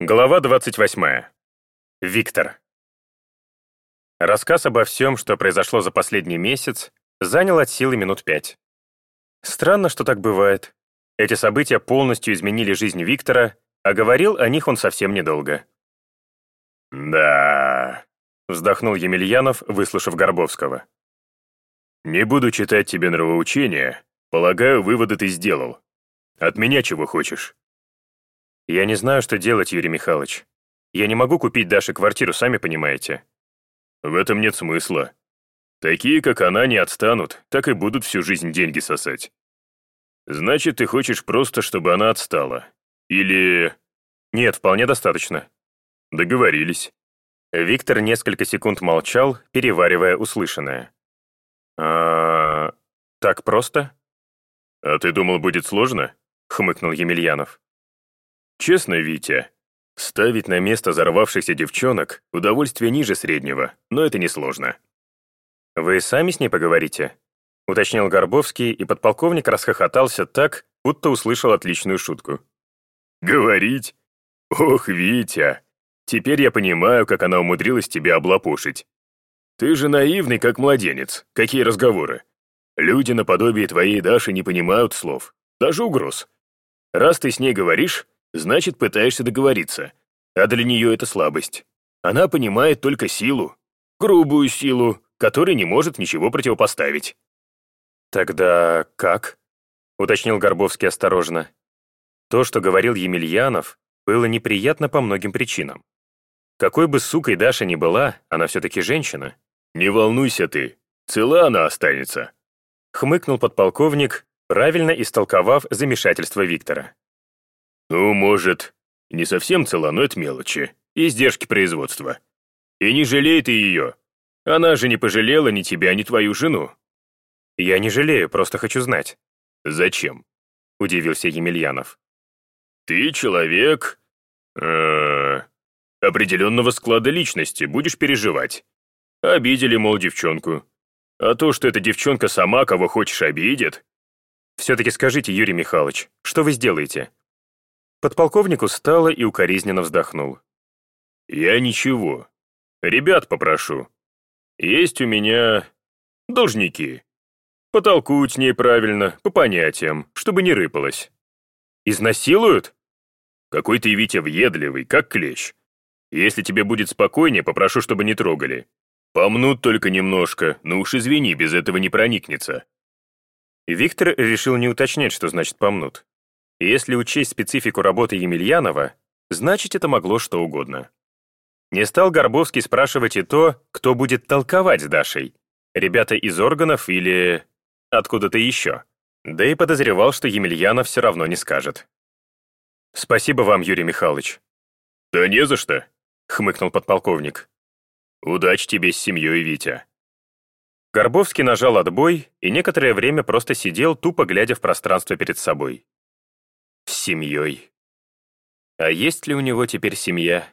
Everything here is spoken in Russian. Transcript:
Глава 28. Виктор. Рассказ обо всем, что произошло за последний месяц, занял от силы минут пять. Странно, что так бывает. Эти события полностью изменили жизнь Виктора, а говорил о них он совсем недолго. «Да...» — вздохнул Емельянов, выслушав Горбовского. «Не буду читать тебе нравоучения. Полагаю, выводы ты сделал. От меня чего хочешь?» «Я не знаю, что делать, Юрий Михайлович. Я не могу купить Даше квартиру, сами понимаете». «В этом нет смысла. Такие, как она, не отстанут, так и будут всю жизнь деньги сосать. Значит, ты хочешь просто, чтобы она отстала. Или...» «Нет, вполне достаточно». «Договорились». Виктор несколько секунд молчал, переваривая услышанное. «А... так просто?» «А ты думал, будет сложно?» — хмыкнул Емельянов. Честно, Витя, ставить на место взорвавшихся девчонок — удовольствие ниже среднего, но это несложно. «Вы сами с ней поговорите?» — уточнил Горбовский, и подполковник расхохотался так, будто услышал отличную шутку. «Говорить? Ох, Витя! Теперь я понимаю, как она умудрилась тебя облапошить. Ты же наивный, как младенец. Какие разговоры? Люди наподобие твоей Даши не понимают слов, даже угроз. Раз ты с ней говоришь, значит, пытаешься договориться. А для нее это слабость. Она понимает только силу, грубую силу, которой не может ничего противопоставить. «Тогда как?» — уточнил Горбовский осторожно. То, что говорил Емельянов, было неприятно по многим причинам. Какой бы сукой Даша ни была, она все-таки женщина. «Не волнуйся ты, цела она останется», — хмыкнул подполковник, правильно истолковав замешательство Виктора. «Ну, может, не совсем цела, но это мелочи. Издержки производства. И не жалей ты ее. Она же не пожалела ни тебя, ни твою жену». «Я не жалею, просто хочу знать». «Зачем?» — удивился Емельянов. «Ты человек... Э, определенного склада личности, будешь переживать. Обидели, мол, девчонку. А то, что эта девчонка сама кого хочешь обидит...» «Все-таки скажите, Юрий Михайлович, что вы сделаете?» Подполковник устало и укоризненно вздохнул. «Я ничего. Ребят попрошу. Есть у меня должники. Потолкуют с ней правильно, по понятиям, чтобы не рыпалась. Изнасилуют? Какой ты, Витя, въедливый, как клещ. Если тебе будет спокойнее, попрошу, чтобы не трогали. Помнут только немножко, но уж извини, без этого не проникнется». Виктор решил не уточнять, что значит «помнут». Если учесть специфику работы Емельянова, значит, это могло что угодно. Не стал Горбовский спрашивать и то, кто будет толковать с Дашей. Ребята из органов или откуда-то еще. Да и подозревал, что Емельянов все равно не скажет. «Спасибо вам, Юрий Михайлович». «Да не за что», — хмыкнул подполковник. «Удачи тебе с семьей, Витя». Горбовский нажал отбой и некоторое время просто сидел, тупо глядя в пространство перед собой. С семьей. А есть ли у него теперь семья?